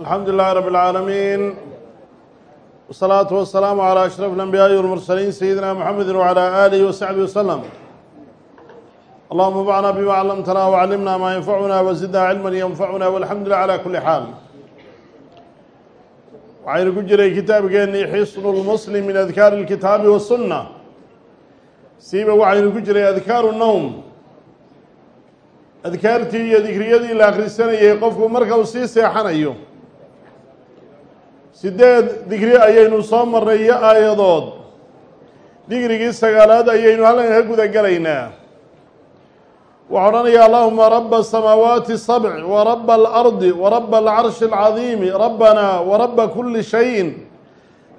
alxamdu lilahi rab اlcaalamiin wsalaatu wasalaamu calى ashraf اlanbiyaaءi walmursaliin sayidina mxamedi wعalى alihi wasaxbihi waslem allahuma bacna bima clamtana wclimna maa yanfacuna wazidna cilma yanfacuna walxamdu lilah calى kuli xaal waxaynu ku jiray kitaabkeennii xisnu lmuslim min adkaari اlkitaabi wasunna siiba waxaynu ku jiray adkaaru nowm adkaartii iyo dikriyadii la akhrisanayay qofku marka uu sii seexanayo sideed digri ayaynu soo marnay iyo aayadood. Digrigii sagaalaad ayaynu halkan ka guda gelaynaa waxaa odhanayaa allahuma raba asamaawaati sabc wa raba alardi wa raba alcarshi alcadiimi rabbana wa raba kuli shayin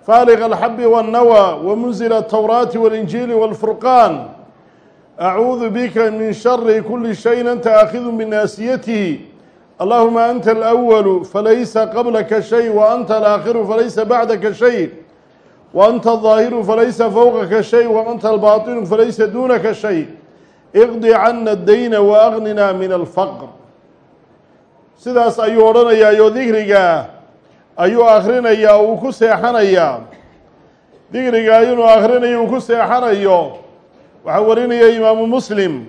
faaliq alxabi wاlnawa wamunzil atawraati walinjiili walfurqaan acuudu bika min shari kuli shayin anta aakhidu binaasiyatihi allahuma anta alأwalu falaysa qablaka shay wa anta alaakhiru falaysa bacdaka shay wa anta alظaahiru falaysa fowqaka shay wa anta albaطinu falaysa duunaka shay iqdi cana dayna wa agnina min alfaqr sidaas ayuu odhanayaa iyo dikriga ayuu akhrinayaa uu ku seexanayaa dikriga inuu akhrinayo uu ku seexanayo waxaa warinaya imaamu muslim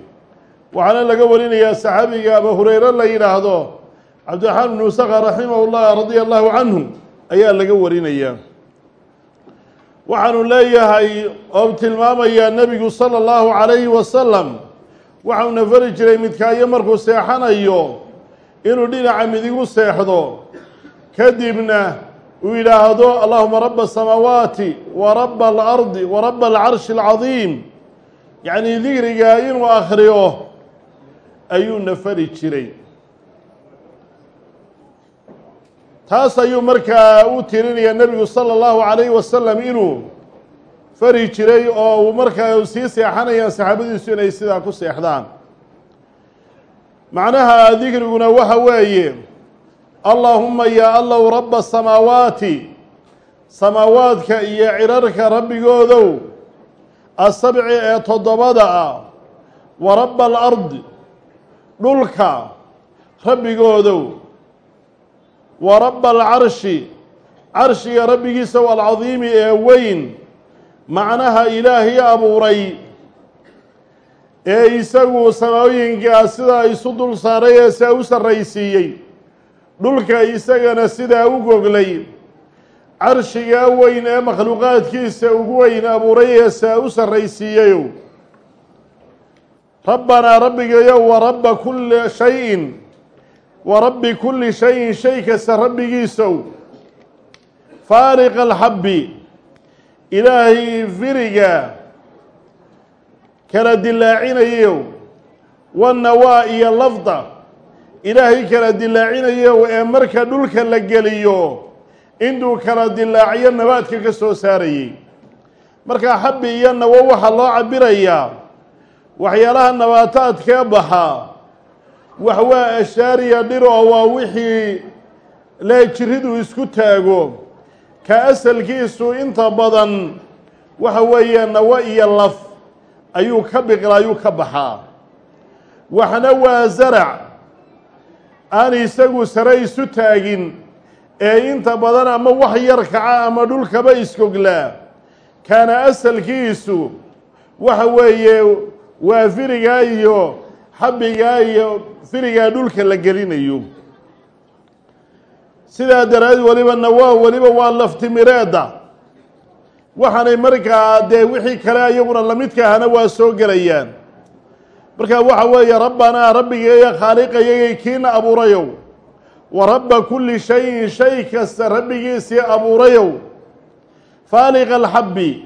waxaana laga warinayaa saxaabiga abu hureyre la yidhaahdo cabdiraxmaan bnu saka raximah llah radia allahu canhu ayaa laga warinaya. Waxaanu leeyahay oo tilmaamayaa nebigu sala allahu calayhi wasalam waxauna fari jiray midkaayo markuu seexanayo inuu dhinaca midigu seexdo. Kadibna uu yidhaahdo allahuma raba asamaawaati wa raba alardi wa raba alcarshi alcadiim. Yacnii dikrigaa inuu akhriyo ayuuna fari jiray taas ayuu markaa u tirinaya nebigu sala allahu calayhi wasalam inuu fari jiray oo uu markaa sii seexanayaan saxaabadiisu inay sidaa ku seexdaan. Macnaha dikriguna waxa weeye allaahuma yaa allow rabba asamaawaati samaawaadka iyo cirarka rabbigoodow asabci ee toddobada ah wa rabba alardi dhulka rabbigoodow wa rabba alcarshi carshiga rabbigiisa alcadiimi ee weyn macnaha ilaahay abuuray ee isagu samooyinkaa sidaa isu dul saaray ee saa u sarraysiiyey dhulka isagana sidaa u goglay carshigaa weyn ee makhluuqaadkiisa ugu weyn abuuray ee saa u sarraysiiyeyow. Rabbanaa rabbigayow wa rabba kulli shayin wa rabbi kulli shayin shay kasta rabbigiisow. Faariqa alxabbi ilaahay firiga kala dilaacinayow wanawaa iyo lafda ilaahay kala dilaacinayow ee marka dhulka la geliyo intuu kala dilaaciyo nabaadka ka soo saarayey. Markaa xabbi iyo nawo waxaa loo cabirayaa waxyaalaha nabaataadkee baxa wax waa ashaariya dhir oo waa wixii lee jiridu isku taago. Ka asalkiisu inta badan waxa weeye nawo iyo laf ayuu ka biqla ayuu ka baxaa. Waxna waa zarac aan isagu sare isu taagin ee inta badan ama wax yar kaca ama dhulkaba iskoglaa. Kaana asalkiisu waxa weeye waa firigaa iyo xabbigaa iyo firigaa dhulka la gelinayo. Sidaa daraaddeed weliba nawaa weliba waa laftimireedda waxaanay markaa dee wixii kale ayaguna lamidka ahna waa soo gelayaan. Marka waxa weeye rabbanaa rabbigeeya khaaliqayagay kiina abuurayow. Wa rabba kulli shayin shay kasta rabbigiisii abuurayow. Faaliqa alxabbi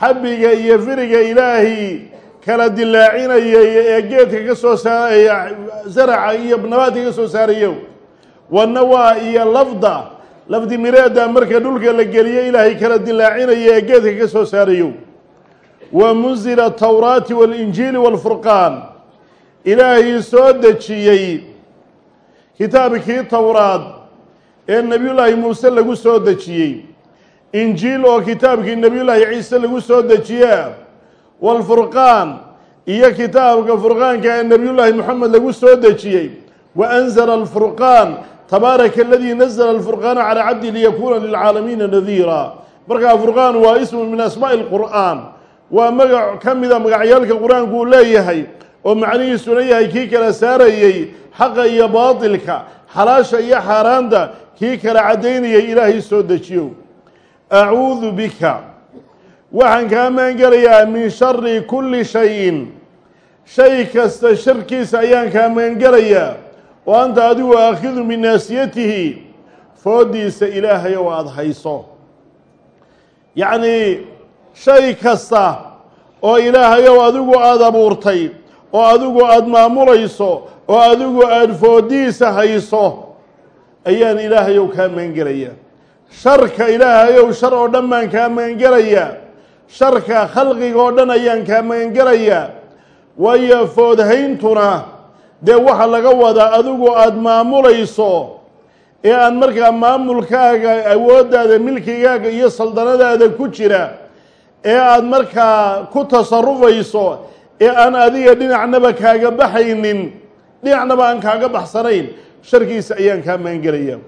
xabbiga iyo firiga ilaahay kala dilaacinayay ee geedka ka soo saaraya zaraca iyo nabaadka ka soo saarayow wanawaa iyo lafda. Lafdi mireeda marka dhulka la geliyo ilaahay kala dilaacinaya ee geedka ka soo saarayow wa munzila atawraati waalinjiili waalfurqaan ilaahay soo dejiyey kitaabkii towraad ee nebiyullaahi muuse lagu soo dejiyey. Injiil oo kitaabkii nebiyullaahi ciise lagu soo dejiyaa waalfurqaan iyo kitaabka furqaanka ee nebiyullaahi moxamed lagu soo dejiyey wa anzala alfurqaan tabaaraka aladii nazla alfurqaana calaa cabdi liyakuuna lilcaalamiina nadiira markaa furqaan waa ismu min asmaa'i lqur'aan waa magac ka mida magacyaalka qur'aanku uu leeyahay oo macnihiisuna yahay kii kala saarayey xaqa iyo baatilka xalaasha iyo xaaraanta kii kala caddaynayay ilaahay soo dejiyo acuudu bika waxaan kaa maangelayaa min shari kulli shayin. Shay kasta sharkiisa ayaan kaa maangelayaa oo anta adigu aakhidu min naasiyatihi. Fooddiisa ilaahay oo aada hayso. Yacnii shay kasta oo ilaahayow adigu aada abuurtay oo adigu aada maamulayso oo adigu aada fooddiisa hayso ayaan ilaahayow kaa maangelayaa sharka ilaahayow shar oo dhan baan kaa magangelayaa sharka khalqiga oo dhan ayaan kaa magangelayaa waayo foodhayntuna dee waxa laga wadaa adigu aada maamulayso ee aan markaa maamulkaaga awooddaada milkigaaga iyo saldanadaada ku jira ee aada markaa ku tasarufayso ee aan adiga dhinacnaba kaaga baxaynin dhinacnaba aan kaaga baxsanayn sharkiisa ayaan kaa magangelayaa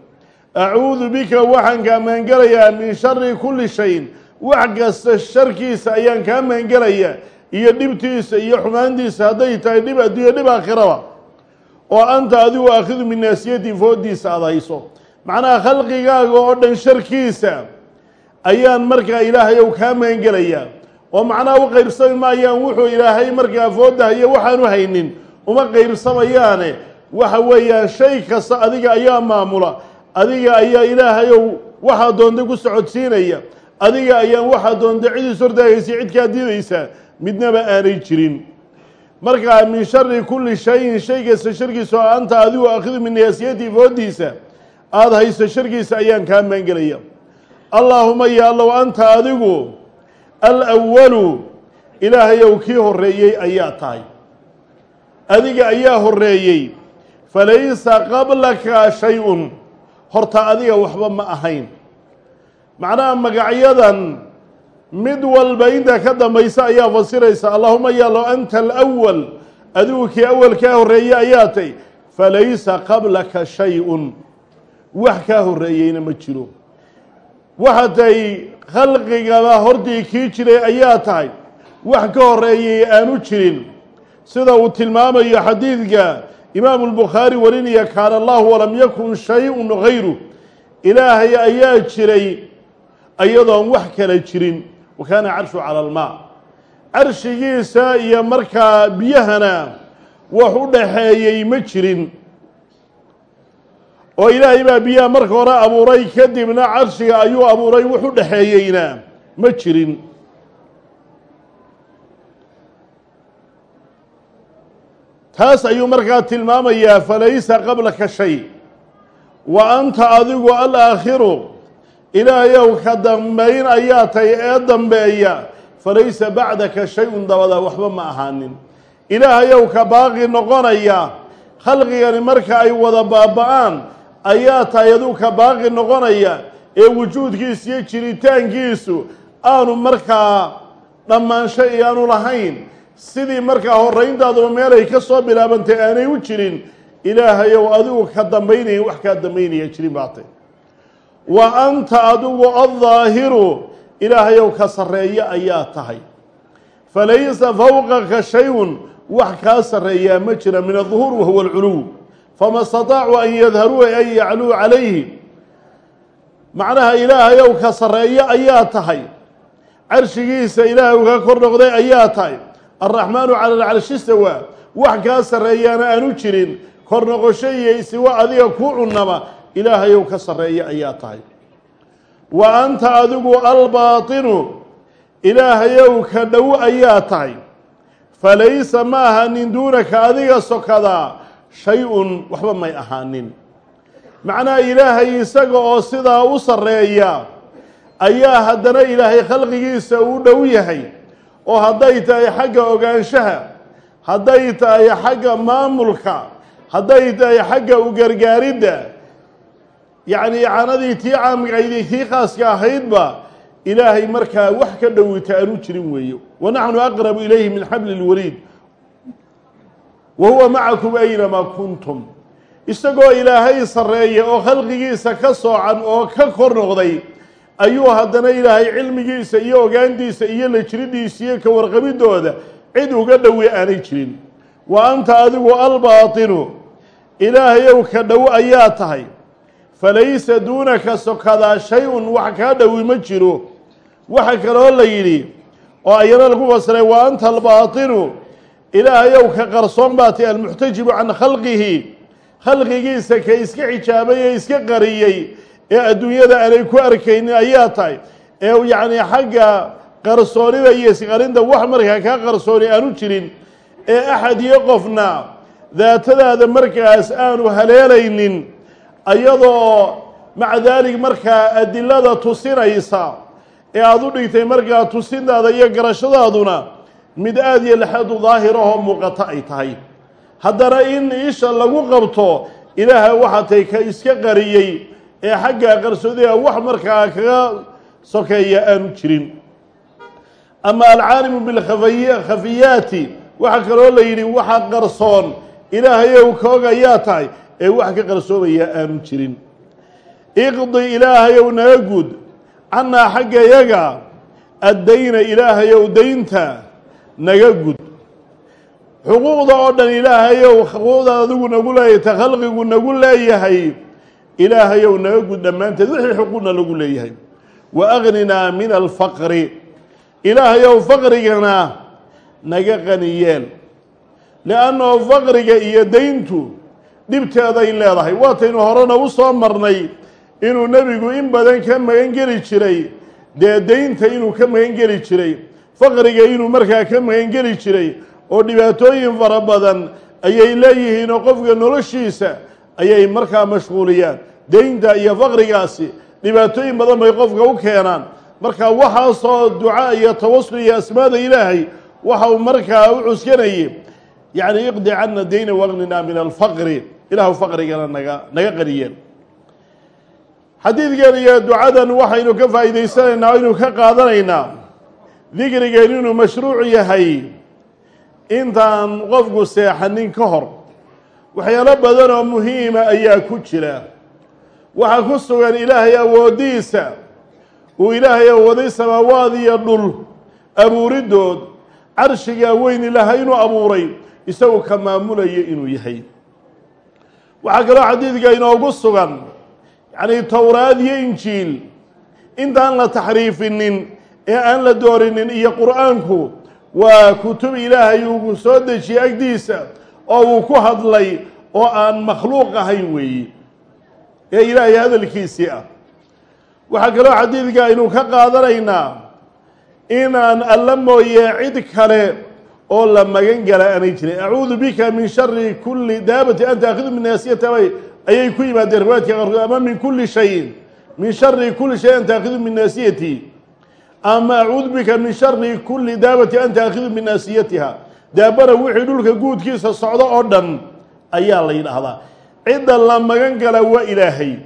acuudu bika waxaan kaa magangelayaa min shari kulli shayin wax kasta sharkiisa ayaan kaa magangelayaa iyo dhibtiisa iyo xumaantiisa hadday tahay dhib adduunya dhib aakhiraba oo anta adigu aakhidu min naasiyati fooddiisa aada hayso. Macnaha khalqigaaga oo dhan sharkiisa ayaan markaa ilaahayow kaa magangelayaa oo macnaha u qaybsami maayaan wuxuu ilaahay markaa fooddahayo waxaanu haynin. Uma qaybsamayaane. Waxa weeyaan shay kasta adiga ayaa maamula. Adiga ayaa ilaahayow waxaa doonta ku socodsiinaya adiga ayaan waxaa doonta cidiis hortaagaysa cid kaa diidaysaa midnaba aanay jirin. Markaa min shari kulli shayin shay kasta sharkiisa oo anta adigu aakhidu min naasiyati fooddiisa aada hayso sharkiisa ayaan kaa maangelaya. Allaahuma ya allow anta adigu alwalu ilaahayow kii horreeyey ayaa tahay. Adiga ayaa horreeyey falaysa qablaka shay-un. Horta adiga waxba ma ahayn macnaha magacyadan mid walba inta ka dambaysa ayaa fasiraysa allahuma yaalo anta alawal adigu kii awal kaa horreeyey ayaa tay falaysa qablaka shay-un. Wax kaa horreeyeyna ma jiro. Waxa tay khalqigaba hortii kii jiray ayaa tahay. Wax ka horreeyey aanu jirin. Sida uu tilmaamayo xadiidka imaamu lbukhaari warinaya kaana allahu walam yakun shay-un gayru ilaahay ayaa jiray iyadoon wax kala jirin wa kaana carshu cala almaa. Carshigiisa iyo markaa biyahana wax u dhaxeeyey ma jirin. Oo ilaahay baa biyaha marka hore abuuray kadibna carshiga ayuu abuuray wux u dhaxeeyeyna ma jirin. Taas ayuu markaa tilmaamayaa falaysa qablaka shay. Wa anta adigu alaakhiru ilaahayow ka dambayn ayaa tahay ee dambeeya. Falaysa bacdaka shay-un dabada waxba ma ahaanin. Ilaahayow ka baaqi noqonaya. Khalqigani marka ay wada baaba-aan ayaa tahay aduu ka baaqi noqonaya. Ee wujuudkiisa iyo jiritaankiisu aanu markaa dhammaansho iyaanu lahayn sidii markaa horrayntaadaba meelay ka soo bilaabantay aanay u jirin ilaahayow adigu ka dambaynaya wax kaa dambaynaya jirin baatay wa anta adigu aldaahiru ilaahayow ka sarreeya ayaa tahay. Falaysa fawqaka shay-un. Wax kaa sarreeyaa ma jira min aduhuur wahuwa alculuw fama istataacu an yadharuu an yacluu calayhi macnaha ilaahayow ka sarreeyo ayaa tahay. Carshigiisa ilaahay ka kor noqday ayaa tahay. Alraxmaanu cala alcarshi istawaa wax kaa sarreeyaana aanu jirin. Kor noqosho iyo isiwa adiga ku cunama ilaahayow ka sarreeya ayaa tahay. Wa anta adigu albaatinu ilaahayow ka dhow ayaa tahay. Falaysa ma ahaanin duunaka adiga sokadaa shay-un waxba may ahaanin. Macnaha ilaahay isaga oo sidaa u sarreeya ayaa haddana ilaahay khalqigiisa uu dhow yahay. Oo hadday tahay xagga ogaanshaha hadday tahay xagga maamulka hadday tahay xagga u gargaaridda yacni icaanadii tii caamigayday tii khaaska ahaydba ilaahay markaa wax ka dhowita aanu jirin weeyo. Wa naxnu aqrabu ilayhi min xabli اlwaliid wa huwa macakum aynamaa kuntum. Isagoo ilaahay sarreeya oo khalqigiisa ka soocan oo ka kor noqday ayuu haddana ilaahay cilmigiisa iyo ogaantiisa iyo la jiridiisa iyo ka warqabidooda cid uga dhowi aanay jirin. Wa anta adigu albaatinu. Ilaahayow ka dhow ayaa tahay falaysa duunaka sokadaa shay-un wax kaa dhowi ma jiro waxa kaloo la yidhi oo ayana lagu fasiray wa anta albaatinu ilaahayow ka qarsoon baa tay almuxtajibu can khalqihi khalqigiisa ka iska xijaabay ee iska qariyey ee adduunyada aanay ku arkaynin ayaa tahay ee yacni xagga qarsoonida iyo isqarinta wax markaa kaa qarsooni aanu jirin ee axad iyo qofna daatadaada markaas aanu haleelaynin ayadoo maca daalik markaa adilada tusinaysa ee aada u dhigtay markaa tusintaada iyo garashadaaduna mid aada iyo laxadu daahirahoo muuqato ay tahay. Haddana in isha lagu qabto ilaaha waxaa tay ka iska qariyey ee xagga qarsoodiga wax markaa kaga sokeeya aanu jirin. Ama alcaalimu bilkhafiyaati waxaa kaloo la yidhi waxa qarsoon ilaahayow kaog ayaa tahay ee wax ka qarsoomaya aanu jirin. Iqdi ilaahayow naga gud cannaa xagga yaga addayna ilaahayow daynta naga gud. Xuquuqda oo dhan ilaahayow xuquuqdaad adigu nagu leeyahay ta khalqigu nagu leeyahay ilaahayow naga gud dhammaanteed wixii xuquuqna lagu leeyahay. Wa agninaa min alfaqri ilaahayow faqrigana naga qaniyeel liannao faqriga iyo dayntu dhibteeday leedahay. Waataynu horena u soo marnay inuu nebigu in badan ka magan geli jiray dee daynta inuu ka magan geli jiray faqriga inuu markaa ka magan geli jiray oo dhibaatooyin fara badan ayay leeyihiin oo qofka noloshiisa ayay markaa mashquuliyaan. Daynta iyo faqrigaasi dhibaatooyin badan bay qofka u keenaan. Marka waxaasoo duca iyo tawasul iyo asmaada ilaahay waxa uu markaa u cuskanayay. Yacni iqdi cana dayna waqnina min alfaqri ilaahu faqrigana naga naga qariyeen. Xadiidkan iyo ducadan waxaynu ka faa'iidaysanaynaa o ka qaadanaynaa dikrigeen inuu mashruuc yahay intaan qofku seexanin ka hor waxyaalo badan oo muhiima ayaa ku jira. Waxaa ku sugan ilaahay awooddiisa uu ilaahay awooday samaawaad iyo dhul abuuridood carshigaa weyn ilaahay inuu abuuray isagu ka maamulaya inuu yahay waxaa kaloo xadiidka inoogu sugan yacnii towraad iyo injiil. Intaan la taxriifinin ee aan la doorinin iyo qur'aanku waa kutub ilaahay uu soo dejiyey agdiisa oo uu ku hadlay oo aan makhluuq ahayn weeye ee ilaahay hadalkiisii ah. Waxaa kaloo xadiidka aynu ka qaadanaynaa inaan alla mooye cid kale oo la magan gala aanay jirin. Acuudu bika min shari kuli daabati anta akhidu min naasiyata ayay ku yimaadeen riwaayadka qaarkood ama min kuli shayin min shari kuli shay anta akhidu min naasiyati ama acuudu bika min shari kuli daabati anta akhidu min naasiyatiha daabana wixii dhulka guudkiisa socdo oo dhan ayaa la yidhaahdaa. Cidda la magan gala waa ilaahay.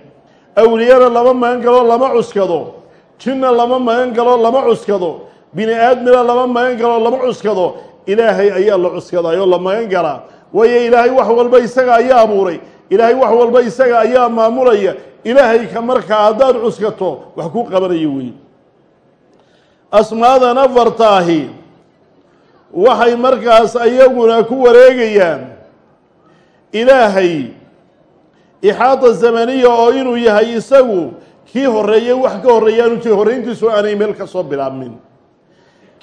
Awliyana lama magan galo lama cuskado. Jinna lama magan galo lama cuskado. Bini aadmina lama magan galo lama cuskado ilaahay ayaa la cuskadaayoo la magan galaa waayo ilaahay wax walba isaga ayaa abuuray. Ilaahay wax walba isaga ayaa maamulaya. Ilaahay ka markaa haddaad cuskato wax ku qabanayo weeye asmaadan afartaahi waxay markaas ayaguna ku wareegayaan. Ilaahay ixaada zamaniya oo inuu yahay isagu kii horreeyey wax ka horreeya aanu jiri horrayntiisu aanay meel ka soo bilaabmin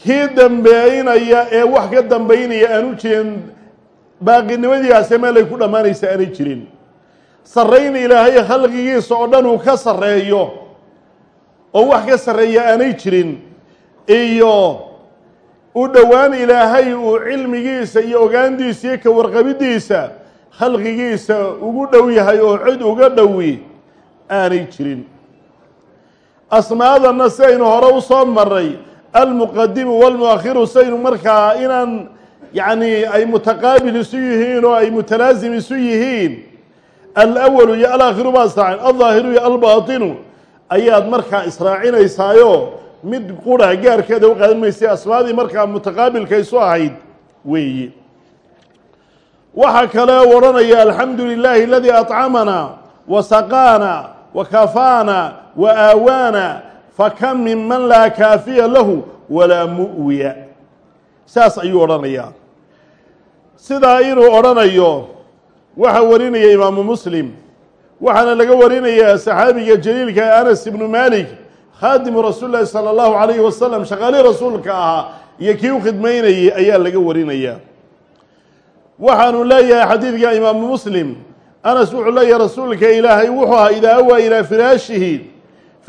kii dambeynaya ee wax ka dambaynaya aanu jirin baaqinimadiiase meelay ku dhammaanaysa aanay jirin. Sarrayn ilaahay khalqigiisa oo dhan uu ka sarreeyo oo wax ka sarreeya aanay jirin iyo u dhowaan ilaahay uu cilmigiisa iyo ogaandiisa iyo ka warqabiddiisa khalqigiisa ugu dhow yahay oo cid uga dhowi aanay jirin. Asmaadanna sidaynu hore u soo maray almuqadimu walmuakhiru sidaynu markaa inaan yacni ay mutaqaabil isu yihiin oo ay mutalaasim isu yihiin alawalu iyo alaakhiru baa israaceen aldaahiru iyo albaatinu ayaad markaa israacinaysaayo mid qura gaarkeeda u qaadan maysay asmaadii markaa mutaqaabilka isu ahayd weeye. Waxaa kale odhanaya alxamdu lilaahi aladii aطcamanaa wa saqaana wa kafaana wa aawaana fakam min man laa kaafiya lahu walaa mu'wiya saas ayuu odhanayaa sidaa inuu odhanayo waxaa warinaya imaamu muslim waxaana laga warinayaa saxaabiga jaliilka anas ibnu malik khaadimu rasuuli llahi salى اllahu alayhi wasalam shaqaalii rasuulka ahaa iyo kii u khidmaynayay ayaa laga warinayaa waxaanu leeyahay xadiidka imaamu muslim anas wuxuu leeyahay rasuulka ilaahay wuxuu ahaa idaa awaa ilaa firaashihi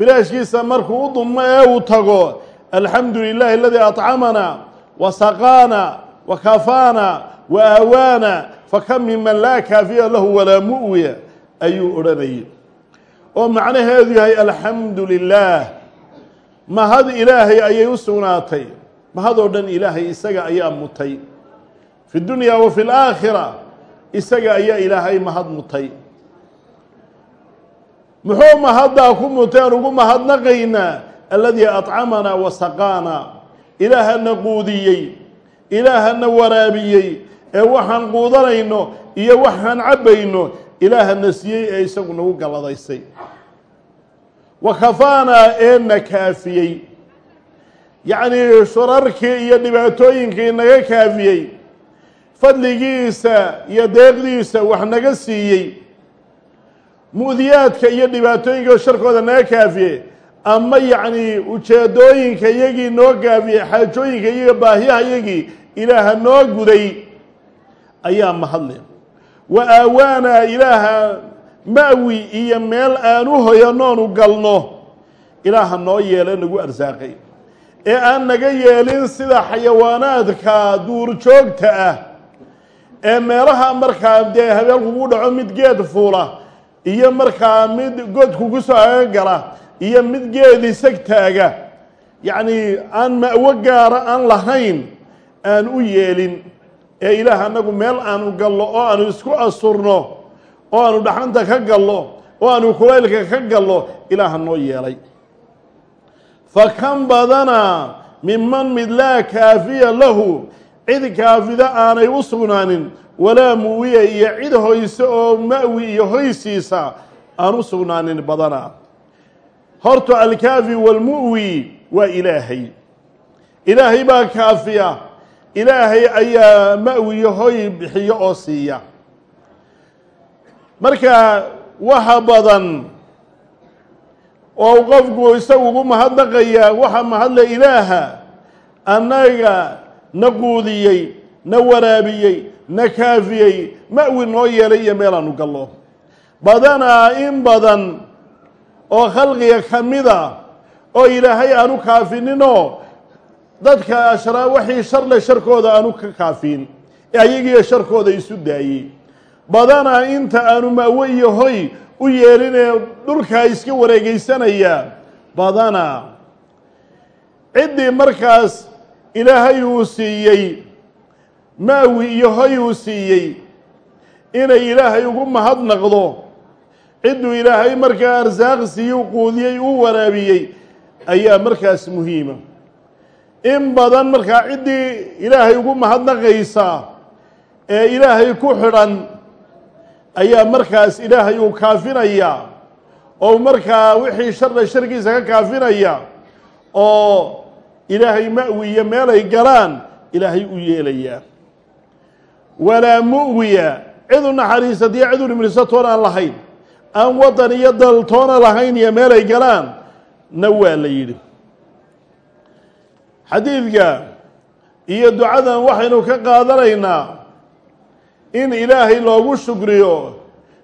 firaashkiisa markuu u dulmo ee uu tago alxamdu lilahi aladii aطcamana wa saqaana wa kafaana wa aawaana fakam minman laa kaafiya lahu walaa mu'wiya ayuu odhanayay. Oo macnaheedu yahay alxamdu lilaah mahad ilaahay ayay u sugnaatay. Mahadoo dhan ilaahay isaga ayaa mutay. Fi dunya wa fi laakhira isaga ayaa ilaahay mahad mutay muxuu mahaddaa ku muteen ugu mahadnaqaynaa aladii aطcamanaa wa saqaanaa ilaahana quudiyey ilaahana waraabiyey ee waxaan quudanayno iyo waxaan cabbayno ilaahana siiyey ee isagu nagu galladaysay wa kafaanaa ee na kaafiyey. Yacnii shurarkii iyo dhibaatooyinkii naga kaafiyey. Fadligiisa iyo deeqdiisa wax naga siiyey mu'diyaadka iyo dhibaatooyinka sharkooda naga kaafiye ama yacnii ujeedooyinka iyagii noo gaafiyey xaajooyinka iyaga baahiyaha iyagii ilaaha noo guday ayaa mahadle wa aawaanaa ilaaha ma'wi iyo meel aan u hoyanoonu galno ilaaha noo yeelo nagu arsaaqay. Ee aan naga yeelin sida xayawaanaadka duurjoogta ah ee meelaha markaa dee habeel kugu dhaco mid geed fuula iyo markaa mid god kugu soo agagala iyo mid geed isag taaga. Yacnii aan ma'wo gaara aan lahayn aan u yeelin. Ee ilaah annagu meel aanu gallo oo aanu isku asurno oo aanu dhaxanta ka gallo oo aanu kulaylka ka gallo ilaaha noo yeelay. Fa kan badana minman mid laa kaafiya lahu cid kaafida aanay u sugnaanin walaa muwiya iyo cid hoyse oo ma'wi iyo hoysiisa aan u sugnaanin badana. Horta alkaafi walmu'wi waa ilaahay. Ilaahay baa kaafiya. Ilaahay ayaa ma'wiyo hoy bixiyo oo siiya. Marka waxa badan oo qofku isagu ugu mahadnaqayaa waxa mahadle ilaaha annaga na quudiyey na waraabiyey na kaafiyey ma'wi noo yeelay iyo meelaanu gallo. Badanaa in badan oo khalqiga ka mida oo ilaahay aanu kaafininoo dadka ashraa waxii sharle sharkooda aanu ka kaafin ayagiiyo sharkooda isu daayey badanaa inta aanu ma'wo iyo hoy u yeelinee dhulkaa iska wareegeysanaya badanaa ciddii markaas ilaahay uu siiyey ma'wi iyo hoy uu siiyey inay ilaahay ugu mahadnaqdo cidduu ilaahay markaa arsaaq siiyey quudiyey uu waraabiyey ayaa markaas muhiima. In badan markaa ciddii ilaahay ugu mahadnaqaysa ee ilaahay ku xidhan ayaa markaas ilaahay uu kaafinaya. Oo markaa wixii sharla sharkiisa ka kaafinaya oo ilaahay ma'wi iyo meelay galaan ilaahay u yeelayaa walaa mu'wiya cid u naxariisatiyo cid u dhimriso toon aan lahayn aan waddan iyo dal toona lahayn iyo meelay galaan na waa la yidhi. Xadiidka iyo ducadan waxaynu ka qaadanaynaa in ilaahay loogu shukriyo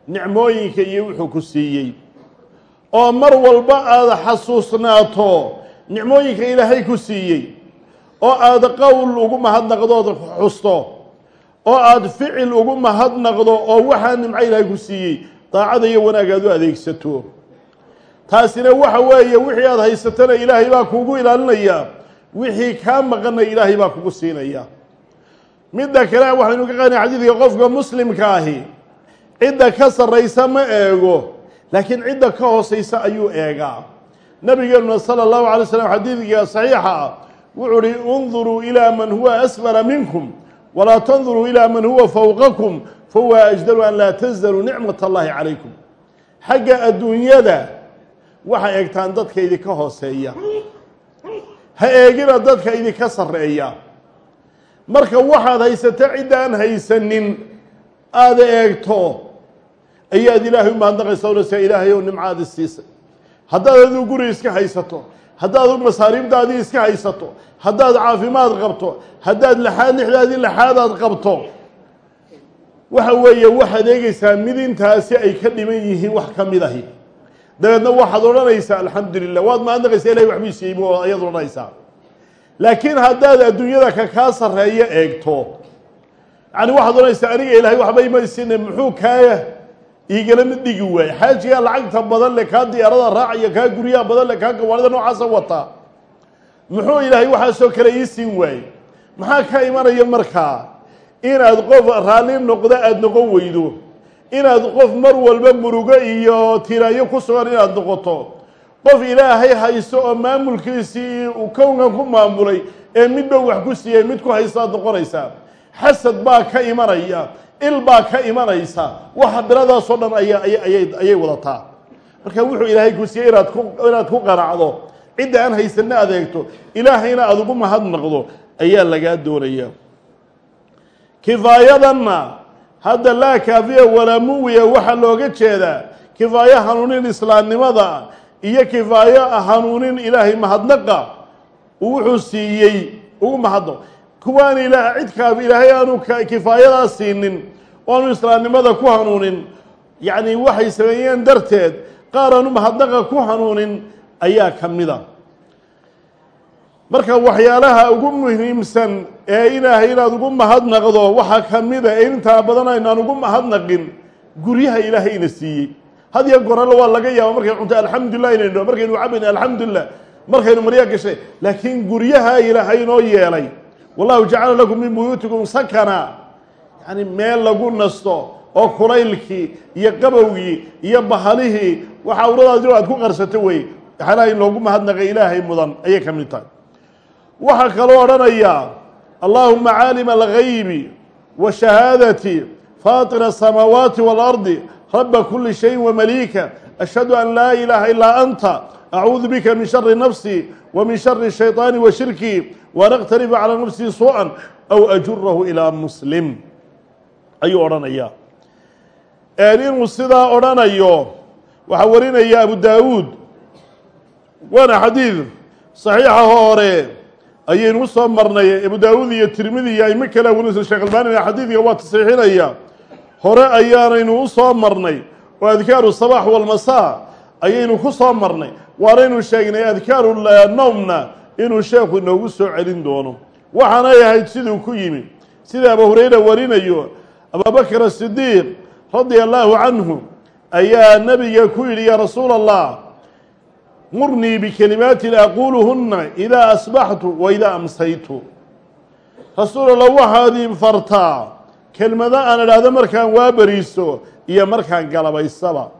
nicmooyinka iyo wuxuu ku siiyey. Oo mar walba aada xasuusnaato nicmooyinka ilaahay ku siiyey. Oo aada qowl ugu mahadnaqdood xusto oo aada ficil ugu mahadnaqdo oo waxaa nimco ilaahay ku siiyey daacada iyo wanaag aad u adeegsato. Taasina waxa weeye wixii aada haysatana ilaahay baa kuugu ilaalinaya wixii kaa maqanna ilaahay baa kugu siinaya. Midda kale waxaynu ka qaadnay xadiidka qofka muslimka ahi cidda ka sarraysa ma eego laakiin cidda ka hoosaysa ayuu eegaa. Nabigeenuna sala allahu alay slam xadiidka saxiixa ah wuxuu uhi unduruu ilaa man huwa asfala minkum walaa tanduruu ilaa man huwa fowqakum fahuwa ajdaru an laa tasdaruu nicmat allahi calaykum. Xagga adduunyada waxay eegtaan dadka idinka hooseeya. Ha eegina dadka idinka sarreeya. Marka waxaad haysato ciddaan haysanin aada eegto ayaad ilaahay u mahadnaqaysa onaysaa ilaahay ow nimcaadi siisay haddaad adigu guri iska haysato haddaad masaariibdaadii iska haysato haddaad caafimaad qabto haddaad laxaad lixdaadii laxaadaad qabto waxa weeye waxaad eegaysaa mid intaasi ay ka dhiman yihiin wax ka mid ahi. Dabeedna waxaad odhanaysaa alxamdu lilah waad mahadnaqaysaa ilahay waxbuu siiyey bu ayaad odhanaysaa. Laakiin haddaad adduunyada ka kaa sarreeyo eegto yani waxaad odhanaysaa aniga ilaahay waxba imaysine muxuu kaaya iigala mid dhigi waaye xaajigaa lacagta badan le kaa diyaarada raacaya kaa guryaha badan le kaa gawaarida noocaasa wataa muxuu ilaahay waxaasoo kale ii siin waaye maxaa ka imanaya markaa inaad qof raalli noqdo aada noqon weydo. Inaad qof mar walba murugo iyo tiraayo ku sugan inaad noqoto. Qof ilaahay haysto oo maamulkiisii uu kownkan ku maamulay ee midba wax ku siiyey mid ku haystaad noqonaysaa. Xasad baa ka imanaya il baa ka imanaysa. Waxa biradaasoo dhan aya ayay ayay wadataa. Marka wuxuu ilaahay ku siiyey inaad ku qanacdo cidda aan haysanna adeegto ilaahayna aada ugu mahadnaqdo ayaa lagaa doonaya. Kifaayadanna hadda laa kaafiya walaa muwiya waxaa looga jeedaa kifaayo hanuunin islaamnimada iyo kifaayo hanuunin ilaahay mahadnaqa uu wuxuu siiyey ugu mahadnaq kuwaan ila cid kaaf ilaahay aanu kifaayadaa siinin oo aanu islaamnimada ku hanuunin yacni waxay sameeyeen darteed qaar aanu mahadnaqa ku hanuunin ayaa ka mida marka waxyaalaha ugu muhiimsan ee ilaahay inaad ugu mahadnaqdo waxaa ka mida ee intaa badan aynaan ugu mahadnaqin guryaha ilaahayna siiyey. Had iyo gorale waa laga yaaba markay cunto alxamdulilah inaynu markaynu cabayna alxamdulilah markaynu maryaa gashay laakiin guryaha ilaahay inoo yeelay wallahu jacala lakum min buyuutikum sakana yani meel lagu nasto oo kulaylkii iyo qabowgii iyo bahalihii waxa uradaadi aad ku qarsato wey. Waxyaalaha in loogu mahadnaqay ilaahay mudan ayay ka mid tahay. Waxaa kaloo odhanayaa allahuma caalima algaybi washahaadati faatira asamaawaati waalardi raba kuli shayin wamaliika ashhadu an laa ilaaha ilaa anta acuudu bika min shari nafsii shari shayطaani wa shirkii waan aqtarifa calaa nafsii su'an aw ajurahu ilaa muslim. Ayuu odhanayaa. Inuu sidaa odhanayo waxaa warinaya abu daawuud. Waana xadiid saxiixa hore ayaynu soo marnay. Abu daawuud iyo tirmidi iyo aimo kale warinaysa sheekh albaanina xadiidka waa tasxiixinaya hore ayaanaynu u soo marnay. Oo adkaaru sabax walmasaa ayaynu ku soo marnay. Waanaynu sheegnay adkaaru nowmna inuu sheekhu inoogu soo celin doono. Waxaanay ahayd siduu ku yimi. Sida abu hurayra warinayo abubakr asidiiq radia allaahu canhu ayaa nabiga ku yidhi yaa rasuula allah murnii bikelimaatin aquuluhunna idaa asbaxtu wa idaa amsaytu. Rasuul allah waxaad fartaa kelmado aan idhaahdo markaan waa beriiso iyo markaan galabaysaba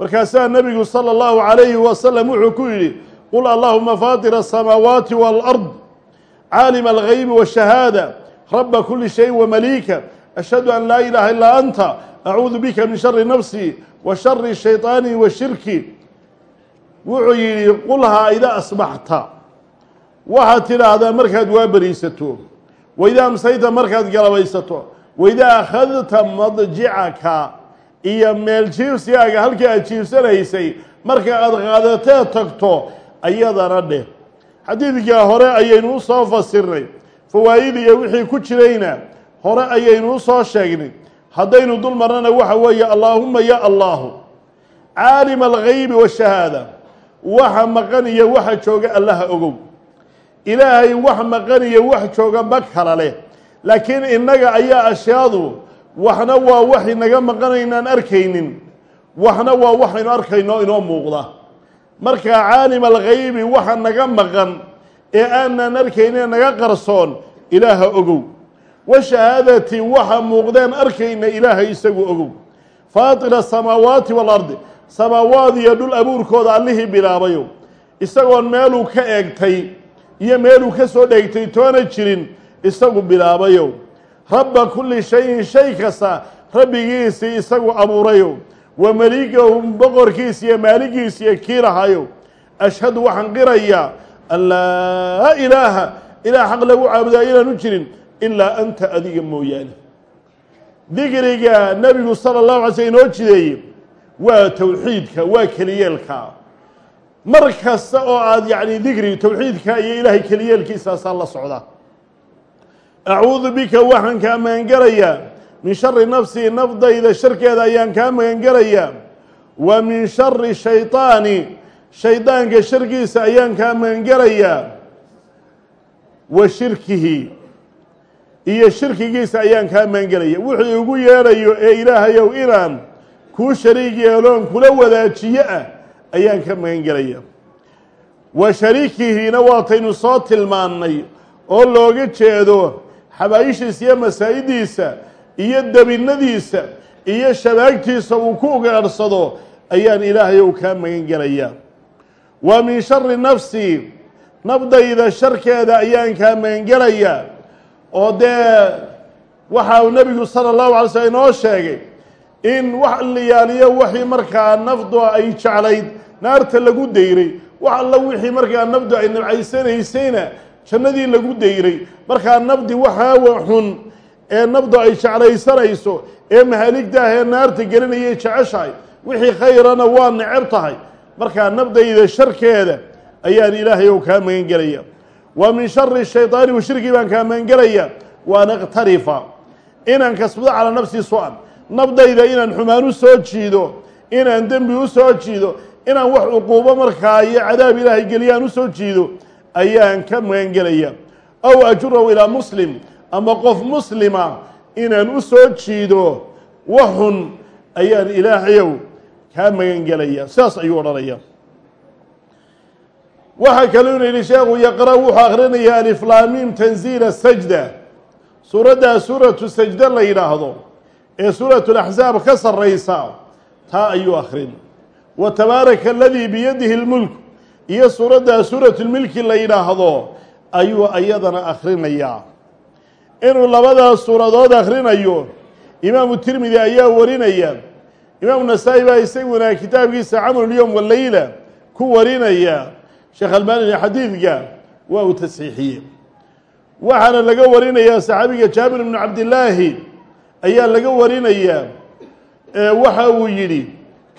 markaasaa nebigu sala allahu calayhi wasalam wuxuu ku yidhi qul allahuma faatira asamaawaati waalard caalima algaybi washahaada raba kuli shayin wamaliika ashhadu an laa ilaaha ilaa anta acuudu bika min shari nafsii wa shari shayطaani wa shirki. Wuxuu yidhi qulhaa idaa asbaxta waxaad tidhaahdaa markaad waa beriisato waidaa amsayta markaad galabaysato waidaa akhadta madjicaka iyo meel jiibsigaaga halkii aad jiibsanaysay marka aad qaadatee tagto ayadana dheh. Xadiidkaa hore ayaynu u soo fasirnay fawaa'id iyo wixii ku jirayna hore ayaynu u soo sheegnay. Haddaynu dul marnana waxa weeye allaahuma ya allaahu caalima algaybi washahaada waxa maqan iyo waxa jooga allaha ogow. Ilaahay wax maqan iyo wax jooga ma kala leh laakiin innaga ayaa ashyaadu waxna waa wax inaga maqanaynaan arkaynin. Waxna waa waxaynu arkayno inoo muuqda. Marka caalim algaybi waxa naga maqan ee aanaan arkaynin naga qarsoon ilaaha ogow. Washahaadati waxa muuqdeen arkayna ilaahay isagu ogow. Faatira asamaawaati waalardi samaawaad iyo dhul abuurkooda allihii bilaabayo. Isagoon meeluu ka eegtay iyo meeluu ka soo dheegtay toona jirin isagu bilaabayo rabba kulli shayin shay kasta rabbigiisii isagu abuurayo wa maligahum boqorkiisa iyo maaligiisa iyo kii lahayo ashhadu waxaan qirayaa an laa ilaaha ilaah xaq lagu caabudaa inaanu jirin ilaa anta adiga mooyaane. Dikriga nebigu sala allahu alay slm inoo jideeye waa towxiidka waa keliyeelka. Mar kasta oo aada yacni dikri towxiidka iyo ilaahay keliyeelkiisaasaa la socda acuudu bika waxaan kaa magangelayaa min shari nafsii nafdayda sharkeeda ayaan kaa magangelayaa wa min shari shayطaani shaydaanka sharkiisa ayaan kaa magangelayaa wa shirkihi iyo shirkigiisa ayaan kaa magangelaya wuxuu igu yeedhayo ee ilaahayow inaan kuu shariig yeeloon kula wadaajiyo ah ayaan ka magangelaya wa shariikihiina waataynu soo tilmaannay oo looga jeedo xabaayishiisa iyo masaa'idiisa iyo debinadiisa iyo shabaagtiisa uu ku ugaadhsado ayaan ilaahayow kaa magangelayaa wa min shari nafsii nafdayda sharkeeda ayaan kaa magangelayaa oo dee waxa uu nebigu sala allahu alay slm inoo sheegay in wax liyaaliyo wixii markaa nafdu ay jeclayd naarta lagu dayray. Wax alla wixii markaa nafdu ay nabcaysanaysayna jannadii lagu dayray. Markaa nafdi waxaa xun ee nafdu ay jeclaysanayso ee mahaligtaah ee naarta gelinayay jeceshahay wixii khayrana waa neceb tahay. Markaa nafdayda sharkeeda ayaan ilaahay ou kaa magan gelaya wa min shari shayطaani wa shirkii baan kaa magangelaya waan aqtarifa inaan kasbado calaa nafsii su'an nafdayda inaan xumaan u soo jiido inaan dembi u soo jiido inaan wax cuquubo markaa iyo cadaab ilaahay geliyaan u soo jiido ayaan ka magangelaya aw ajurahu ilaa muslim ama qof muslima inaan u soo jiido waxun ayaan ilaahayow kaa magangelaya sidaas ayuu odhanaya. Waxaa kaloo inu yidhi sheekhu yaqra wuxuu akhrinayaa aliflaamiim tanziila sajda. Suuraddaa suuratu sajda la yidhaahdo ee suuratu laxsaab ka sarraysa taa ayuu akhrin. Wa tabaaraka aladii biyadihi lmulk iyo suuraddaa suuratulmilki la yidhaahdo ayuu ayadana akhrinayaa. Inuu labadaas suuradood akhrinayo imaamu tirmidi ayaa warinaya. Imaamu nasaa-i baa isaguna kitaabkiisa camalulyowm waleyla ku warinaya. Sheekh albanina xadiidka waa uu tasxiixiyey. Waxaana laga warinayaa saxaabiga jaabir bnu cabdillaahi ayaa laga warinayaa waxa uu yidhi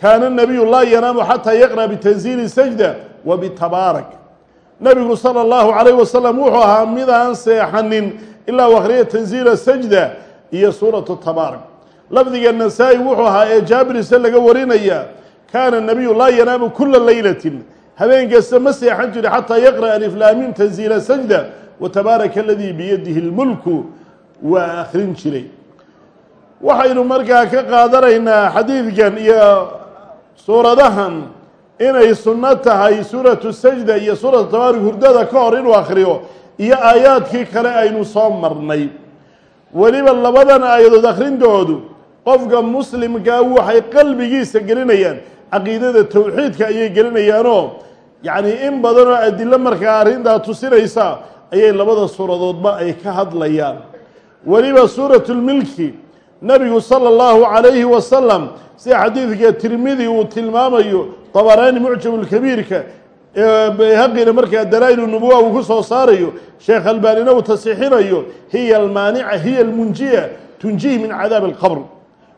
kaana nabiyu laa yanaamu xataa yaqra bitanziili sajda wa bitabaarak nabigu sala allahu calayh wasalam wuxuu ahaa midaan seexanin ilaa u akhriya tanziila sajda iyo suuratu tabaarak lafdiga nasaa-i wuxuu ahaa ee jaabirise laga warinaya kaana nabiyu laa yanaamu kula leylatin habeen kasta ma seexan jiri xataa yaqra'a aliflaamiim tanziila sajda wa tabaaraka aladii biyadihi lmulku waa akhrin jiray waxaynu markaa ka qaadanaynaa xadiidkan iyo suuradahan inay sunno tahay suuratu sajda iyo suuratu tabaarak hurdada ka hor inuu akhriyo iyo aayaadkii kale aynu soo marnay. Weliba labadan aayadood akhrintoodu qofka muslimkaa waxay qalbigiisa gelinayaan caqiidada towxiidka ayay gelinayaanoo yacni in badanoo adilo markaa arrintaa tusinaysa ayay labada suuradoodba ay ka hadlayaan. Weliba suuratulmilki nebigu sala allahu calayhi wasalam sida xadiidka tirmidi uu tilmaamayo dabaraani mucjamulkabiirka ee bayhaqina markaa dalaa'ilu nubuwa uu ku soo saarayo sheekh albaanina uu tasixinayo hiya almaanica hiya almunjiya tunjihi min cadaabi alqabr.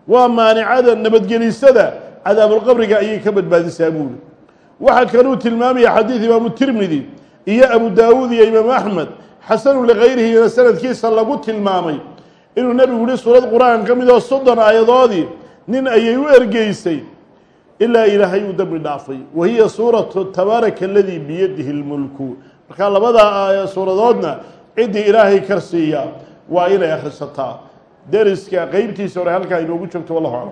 Waa maanicada nabadgelisada cadaabulqabriga ayay ka badbaadisaa buuli waxaa kaluu tilmaamaya xadiid imaamu tirmidi iyo abu daawuud iyo imaamu axmed xasanu likayrihina sanadkiisa lagu tilmaamay. Inuu nebigu yihi suurad qur'aan ka mid oo soddon aayadoodii nin ayay u ergeysay ilaa ilaahay uu dembi dhaafay. Wa hiya suuratu tabaaraka aladii biyadihi lmulku markaa labadaa suuradoodna ciddii ilaahay karsiiya waa inay akhrisataa. Deriska qeybtiisa hore halkaa inoogu joogto wallahu aclam